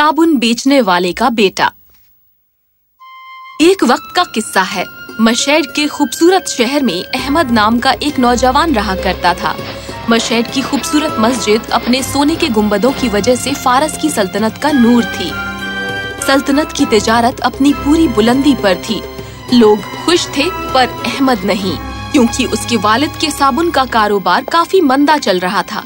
साबुन बेचने वाले का बेटा। एक वक्त का किस्सा है। मशहद के खूबसूरत शहर में अहमद नाम का एक नौजवान रहा करता था। मशहद की खूबसूरत मस्जिद अपने सोने के गुंबदों की वजह से फारस की सल्तनत का नूर थी। सल्तनत की तिजारत अपनी पूरी बुलंदी पर थी। लोग खुश थे, पर अहमद नहीं, क्योंकि उसके वालिद के साबुन का कारोबार काफ़ी मंदा चल रहा था।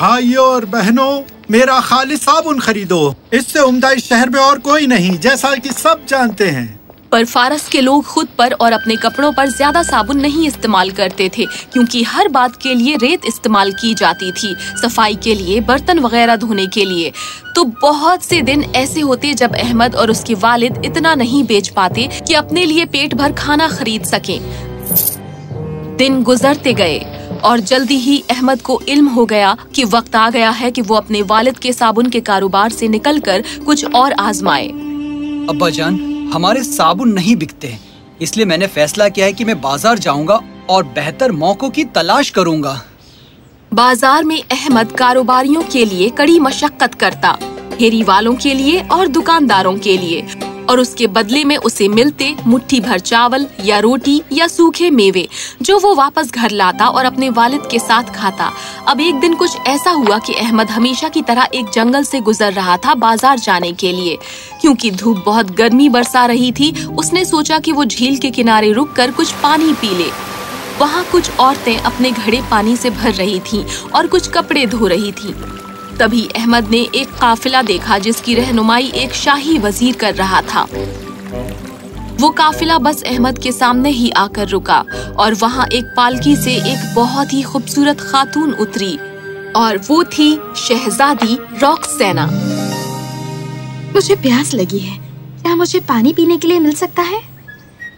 भाइयों और बहनों मेरा खाली साबुन खरीदो। इससे उम्दा इस शहर में और कोई नहीं, जैसा कि सब जानते हैं। पर फारस के लोग खुद पर और अपने कपड़ों पर ज़्यादा साबुन नहीं इस्तेमाल करते थे, क्योंकि हर बात के लिए रेत इस्तेमाल की जाती थी, सफ़ाई के लिए, बर्तन वगैरह धोने के लिए। तो बहुत से दिन ऐसे होते जब अहमद और उसके वालिद इतना नहीं बेच पाते कि अपने लिए पेट भर खाना खरीद सकें। दिन गुजरते गए। और जल्दी ही अहमद को इल्म हो गया कि वक्त आ गया है कि वो अपने वालिद के साबुन के कारोबार से निकलकर कुछ और आजमाए। अब्बा जान हमारे साबुन नहीं बिकते। इसलिए मैंने फैसला किया है कि मैं बाज़ार जाऊँगा और बेहतर मौकों की तलाश करूँगा। बाज़ार में अहमद कारोबारियों के लिए कड़ी मशक्कत करता फेरी वालों के लिए और दुकानदारों के लिए। और उसके बदले में उसे मिलते मुट्ठी भर चावल या रोटी या सूखे मेवे, जो वो वापस घर लाता और अपने वालिद के साथ खाता। अब एक दिन कुछ ऐसा हुआ कि अहमद हमेशा की तरह एक जंगल से गुजर रहा था बाज़ार जाने के लिए। क्योंकि धूप बहुत गर्मी बरसा रही थी, उसने सोचा कि वो झील के किनारे रुककर कुछ पानी पी ले। वहाँ कुछ औरतें अपने घड़े पानी से भर रही थीं और कुछ कपड़े धो रही थीं। तभी अहमद ने एक काफिला देखा जिसकी रहनुमाई एक शाही वज़ीर कर रहा था। वो काफिला बस अहमद के सामने ही आकर रुका और वहाँ एक पालकी से एक बहुत ही खूबसूरत खातून उतरी और वो थी शहजादी रॉक्सेना मुझे प्यास लगी है। क्या मुझे पानी पीने के लिए मिल सकता है?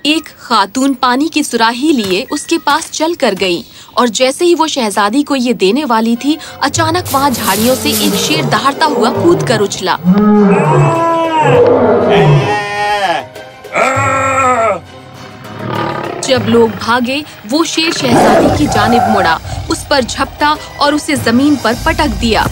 एक खातून पानी की सुराही लिए उसके पास चल कर गई। और जैसे ही वो शहजादी को ये देने वाली थी, अचानक वहाँ झाड़ियों से एक शेर दहाड़ता हुआ कूद कर उछला। जब लोग भागे, वो शेर शहजादी की जानिब मुड़ा। उस पर झपटा और उसे ज़मीन पर पटक दिया।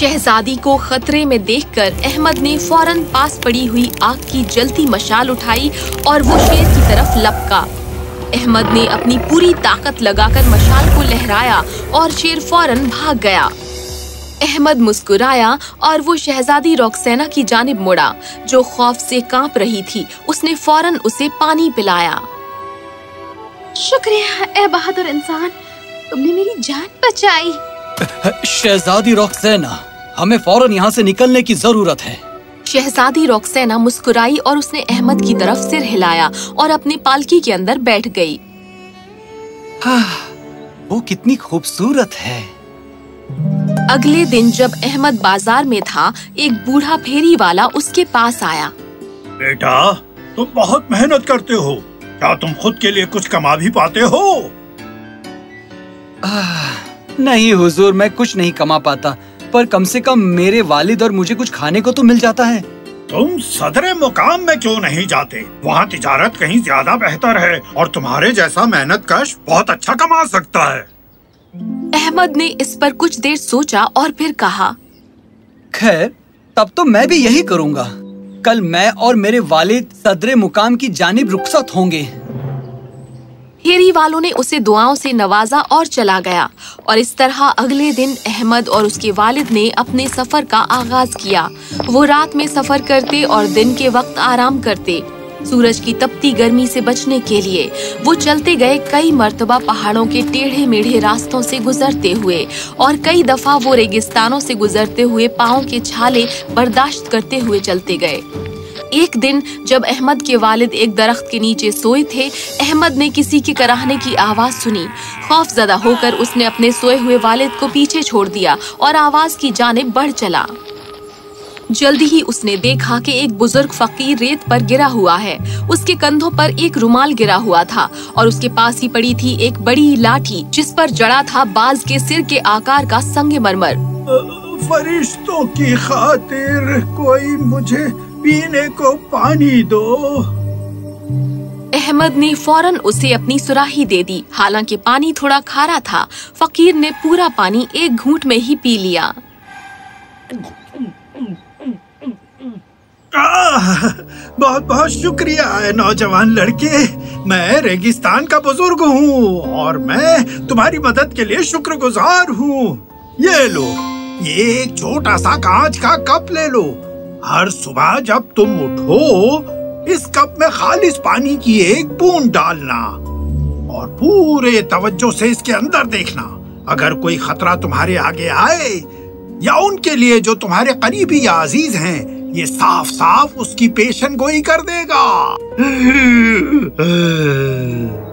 शहजादी को खतरे में देखकर अहमद ने फ़ौरन पास पड़ी हुई आग की जलती मशाल उठाई और वो शेर की तरफ़ लपका। अहमद ने अपनी पूरी ताकत लगाकर मशाल को लहराया और शेर फ़ौरन भाग गया। अहमद मुस्कुराया और वो शहजादी रॉक्सेना की जानिब मुड़ा जो खौफ से काँप रही थी। उसने फ़ौरन उसे पानी पिलाया। शुक्रिया ए बहादुर इंसान तुमने मेरी जान बचाई। शहजादी रॉक्सेना हमें फ़ौरन यहाँ से निकलने की ज़रूरत है। शहजादी रॉक्सेना मुस्कुराई और उसने अहमद की तरफ़ सिर हिलाया और अपनी पालकी के अंदर बैठ गई। वो कितनी खूबसूरत है। अगले दिन जब अहमद बाज़ार में था एक बूढ़ा फेरी वाला उसके पास आया। बेटा तुम बहुत मेहनत करते हो। क्या तुम खुद के लिए कुछ कमा भी पाते हो? आह, नहीं हुजूर मैं कुछ नहीं कमा पाता। पर कम से कम मेरे वालिद और मुझे कुछ खाने को तो मिल जाता है। तुम सदर मुकाम में क्यों नहीं जाते? वहाँ तिजारत कहीं ज़्यादा बेहतर है और तुम्हारे जैसा मेहनत कश बहुत अच्छा कमा सकता है। अहमद ने इस पर कुछ देर सोचा और फिर कहा खैर तब तो मैं भी यही करूँगा। कल मैं और मेरे वालिद सदर मुकाम की जानिब रुखसत होंगे। फेरी वालों ने उसे दुआओं से नवाजा और चला गया। और इस तरह अगले दिन अहमद और उसके वालिद ने अपने सफ़र का आगाज़ किया। वो रात में सफ़र करते और दिन के वक्त आराम करते। सूरज की तपती गर्मी से बचने के लिए वो चलते गए कई मर्तबा पहाड़ों के टेढ़े मेढ़े रास्तों से गुजरते हुए और कई दफ़ा वो रेगिस्तानों से गुजरते हुए पाँव के छाले बर्दाश्त करते हुए चलते गए। एक दिन जब अहमद के वालिद एक दरख्त के नीचे सोए थे, अहमद ने किसी के कराहने की आवाज़ सुनी। खौफ ज़्यादा होकर उसने अपने सोए हुए वालिद को पीछे छोड़ दिया और आवाज़ की जानिब बढ़ चला। जल्दी ही उसने देखा कि एक बुज़ुर्ग फकीर रेत पर गिरा हुआ है। उसके कंधों पर एक रुमाल गिरा हुआ था और उसके पास ही पड़ी थी एक बड़ी लाठी, जिस पर जड़ा था बाज के सिर के आकार का संगमरमर। फरिश्तों की खातिर कोई मुझे पीने को पानी दो। अहमद ने फ़ौरन उसे अपनी सुराही दे दी। हालाँकि पानी थोड़ा खारा था। फकीर ने पूरा पानी एक घूंट में ही पी लिया। आह, बहुत बहुत शुक्रिया है नौजवान लड़के। मैं रेगिस्तान का बुज़ुर्ग हूँ और मैं तुम्हारी मदद के लिए शुक्रगुजार हूँ। ये लो ये एक छोटा सा कांच का कप ले लो। हर सुबह जब तुम उठो, इस कप में खालिश पानी की एक बूंद डालना और पूरे तवज्जो से इसके अंदर देखना। अगर कोई खतरा तुम्हारे आगे आए या उनके लिए जो तुम्हारे करीबी या अज़ीज़ हैं, ये साफ़ साफ़ उसकी पेशन गोई कर देगा।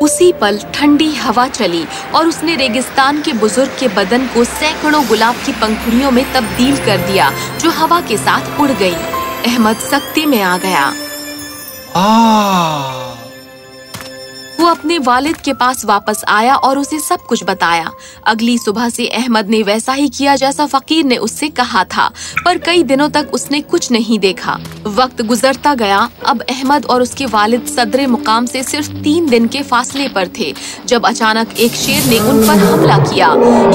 उसी पल ठंडी हवा चली और उसने रेगिस्तान के बुज़ुर्ग के बदन को सैकड़ों गुलाब की पंखुड़ियों में तब्दील कर दिया जो हवा के साथ उड़ गई। अहमद सख्ती में आ गया। आ, अपने वालिद के पास वापस आया और उसे सब कुछ बताया। अगली सुबह से अहमद ने वैसा ही किया जैसा फकीर ने उससे कहा था, पर कई दिनों तक उसने कुछ नहीं देखा। वक्त गुजरता गया। अब अहमद और उसके वालिद सदरे मुकाम से सिर्फ़ तीन दिन के फासले पर थे, जब अचानक एक शेर ने उन पर हमला किया।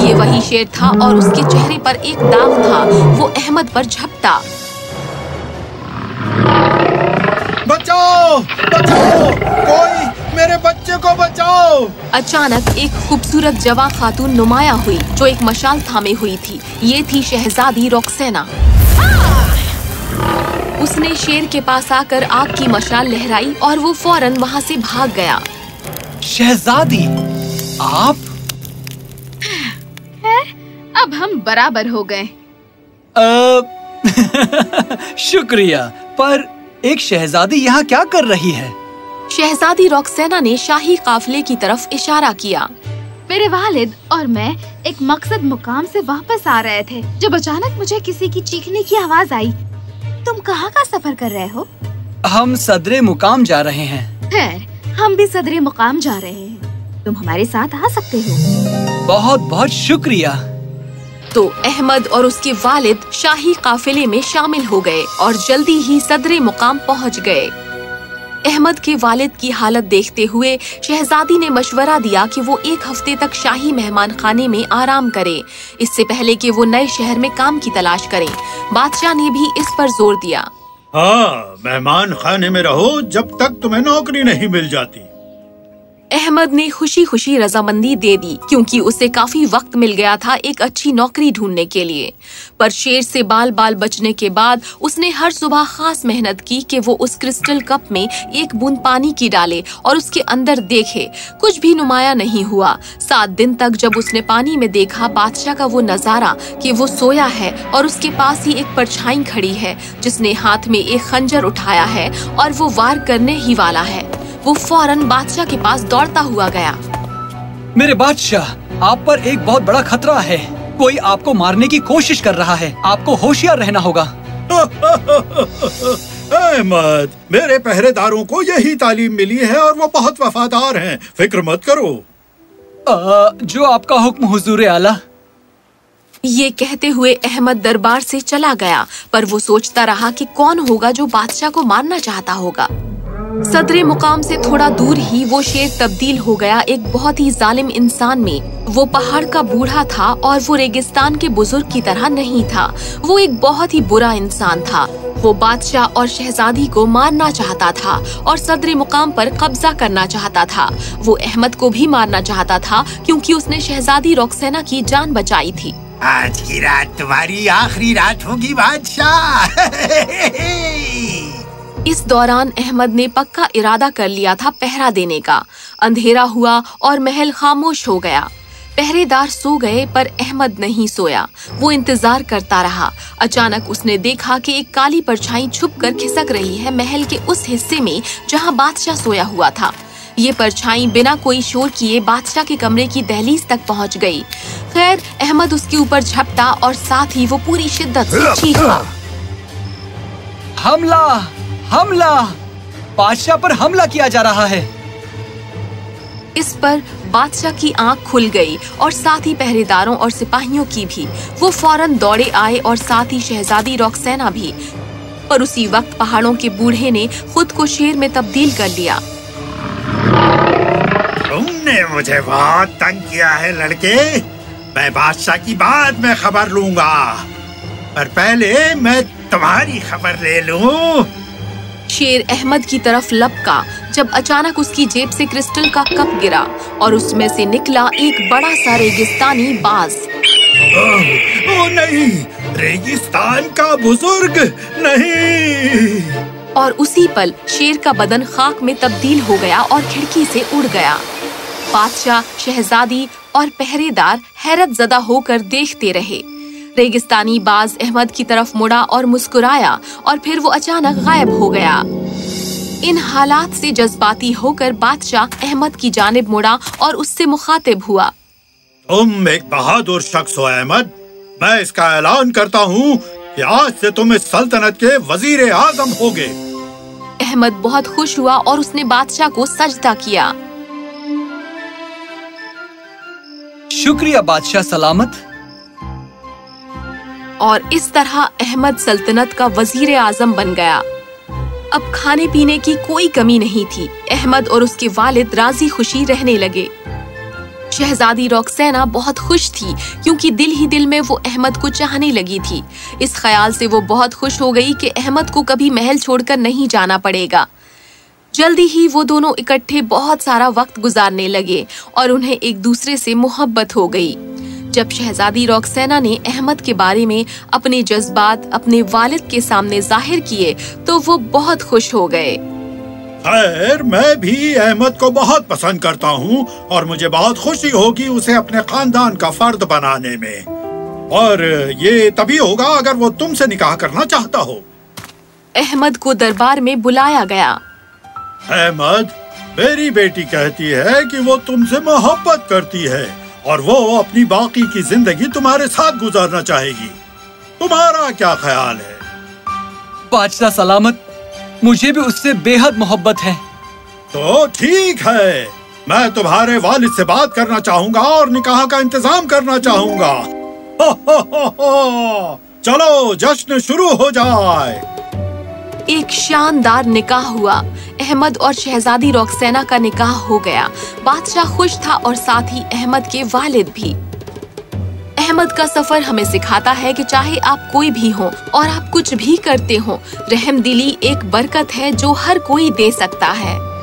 ये वही शेर था और उसके चेहरे पर एक दाग था। वो अहमद पर झपटा। बचाओ! बचाओ! कोई मेरे बच्चे को बचाओ। अचानक एक खूबसूरत जवा खातून नुमाया हुई जो एक मशाल थामे हुई थी। ये थी शहजादी रोक्सेना। उसने शेर के पास आकर आग की मशाल लहराई और वो फ़ौरन वहाँ से भाग गया। शहजादी आप? है? अब हम बराबर हो गए। अ, शुक्रिया पर एक शहजादी यहाँ क्या कर रही है? शहजादी रोक्सेना ने शाही काफिले की तरफ़ इशारा किया। मेरे वालिद और मैं एक मकसद मुकाम से वापस आ रहे थे जब अचानक मुझे किसी की चीखने की आवाज़ आई। तुम कहाँ का सफ़र कर रहे हो? हम सदरे मुकाम जा रहे हैं। खैर हम भी सदरे मुकाम जा रहे हैं। तुम हमारे साथ आ सकते हो। बहुत बहुत शुक्रिया। तो अहमद और उसके वालिद शाही काफिले में शामिल हो गए और जल्दी ही सदरे मुकाम पहुँच गए। अहमद के वालिद की हालत देखते हुए शहजादी ने मशवरा दिया कि वो एक हफ़्ते तक शाही मेहमान खाने में आराम करे। इससे पहले कि वो नए शहर में काम की तलाश करें, बादशाह ने भी इस पर ज़ोर दिया। हाँ मेहमान खाने में रहो जब तक तुम्हें नौकरी नहीं मिल जाती। अहमद ने खुशी खुशी रजामंदी दे दी, क्योंकि उसे काफ़ी वक्त मिल गया था एक अच्छी नौकरी ढूँढने के लिए। पर शेर से बाल बाल बचने के बाद उसने हर सुबह खास मेहनत की कि वो उस क्रिस्टल कप में एक बूंद पानी की डाले और उसके अंदर देखे। कुछ भी नुमाया नहीं हुआ। सात दिन तक जब उसने पानी में देखा, बादशाह का वो नज़ारा कि वो सोया है और उसके पास ही एक परछाई खड़ी है, जिसने हाथ में एक खंजर उठाया है और वो वार करने ही वाला है। वो फ़ौरन बादशाह के पास दौड़ता हुआ गया। मेरे बादशाह आप पर एक बहुत बड़ा खतरा है। कोई आपको मारने की कोशिश कर रहा है। आपको होशियार रहना होगा। अहमद मेरे पहरेदारों को यही तालीम मिली है और वो बहुत वफादार हैं। फ़िक्र मत करो। अ, जो आपका हुक्म हुजूर आला। ये कहते हुए अहमद दरबार से चला गया पर वो सोचता रहा कि कौन होगा जो बादशाह को मारना चाहता होगा। सदरे मुकाम से थोड़ा दूर ही वो शेर तब्दील हो गया एक बहुत ही जालिम इंसान में। वो पहाड़ का बूढ़ा था और वो रेगिस्तान के बुज़ुर्ग की तरह नहीं था। वो एक बहुत ही बुरा इंसान था। वो बादशाह और शहजादी को मारना चाहता था और सदरे मुकाम पर कब्जा करना चाहता था। वो अहमद को भी मारना चाहता था क्योंकि उसने शहजादी रोक्सेना की जान बचाई थी। आज की रात तुम्हारी आखिरी रात होगी बादशाह। इस दौरान अहमद ने पक्का इरादा कर लिया था पहरा देने का। अंधेरा हुआ और महल खामोश हो गया। पहरेदार सो गए पर अहमद नहीं सोया। वो इंतज़ार करता रहा। अचानक उसने देखा कि एक काली परछाई छुप कर खिसक रही है महल के उस हिस्से में जहाँ बादशाह सोया हुआ था। ये परछाई बिना कोई शोर किए बादशाह के कमरे की दहलीज तक पहुँच गई। खैर अहमद उसके ऊपर झपटा और साथ ही वो पूरी शिद्दत से चीखा हमला! हमला। बादशाह पर हमला किया जा रहा है। इस पर बादशाह की आँख खुल गई और साथ ही पहरेदारों और सिपाहियों की भी। वो फ़ौरन दौड़े आए और साथ ही शहजादी रोक्सेना भी। पर उसी वक्त पहाड़ों के बूढ़े ने खुद को शेर में तब्दील कर लिया। तुमने मुझे बहुत तंग किया है लड़के। मैं बादशाह की बाद में खबर लूँगा। पर पहले मैं तुम्हारी खबर ले लूँ। शेर अहमद की तरफ़ लपका जब अचानक उसकी जेब से क्रिस्टल का कप गिरा और उसमें से निकला एक बड़ा सा रेगिस्तानी बाज। ओह, ओ नहीं रेगिस्तान का बुज़ुर्ग नहीं। और उसी पल शेर का बदन खाक में तब्दील हो गया और खिड़की से उड़ गया। बादशाह शहजादी और पहरेदार हैरत जदा होकर देखते रहे। रेगिस्तानी बाज अहमद की तरफ़ मुड़ा और मुस्कुराया और फिर वो अचानक गायब हो गया। इन हालात से जज्बाती होकर बादशाह अहमद की जानिब मुड़ा और उससे मुखातिब हुआ। तुम एक बहादुर शख्स हो अहमद। मैं इसका ऐलान करता हूँ कि आज से तुम इस सल्तनत के वज़ीर आज़म होगे। अहमद बहुत खुश हुआ और उसने बादशाह को सजदा किया। शुक्रिया बादशाह सलामत। और इस तरह अहमद सल्तनत का वज़ीर आज़म बन गया। अब खाने पीने की कोई कमी नहीं थी। अहमद और उसके वालिद राज़ी खुशी रहने लगे। शहजादी रॉक्सेना बहुत खुश थी, क्योंकि दिल ही दिल में वो अहमद को चाहने लगी थी। इस ख्याल से वो बहुत खुश हो गई कि अहमद को कभी महल छोड़कर नहीं जाना पड़ेगा। जल्दी ही वो दोनों इकट्ठे बहुत सारा वक्त गुजारने लगे और उन्हें एक दूसरे से मोहब्बत हो गई। जब शहजादी रॉक्सेना ने अहमद के बारे में अपने जज्बात अपने वालिद के सामने ज़ाहिर किए तो वो बहुत खुश हो गए। खैर मैं भी अहमद को बहुत पसंद करता हूँ और मुझे बहुत खुशी होगी उसे अपने खानदान का फर्द बनाने में। और ये तभी होगा अगर वो तुमसे निकाह करना चाहता हो। अहमद को दरबार में बुलाया गया। अहमद मेरी बेटी कहती है कि वो तुमसे मोहब्बत करती है। और वो अपनी बाकी की ज़िंदगी तुम्हारे साथ गुजारना चाहेगी। तुम्हारा क्या ख्याल है? बादशाह सलामत मुझे भी उससे बेहद मोहब्बत है। तो ठीक है मैं तुम्हारे वालिद से बात करना चाहूँगा और निकाह का इंतज़ाम करना चाहूँगा। हो, हो, हो, हो। चलो जश्न शुरू हो जाए। एक शानदार निकाह हुआ। अहमद और शहजादी रॉक्सेना का निकाह हो गया। बादशाह खुश था और साथ ही अहमद के वालिद भी। अहमद का सफ़र हमें सिखाता है कि चाहे आप कोई भी हो और आप कुछ भी करते हो रहमदिली एक बरकत है जो हर कोई दे सकता है।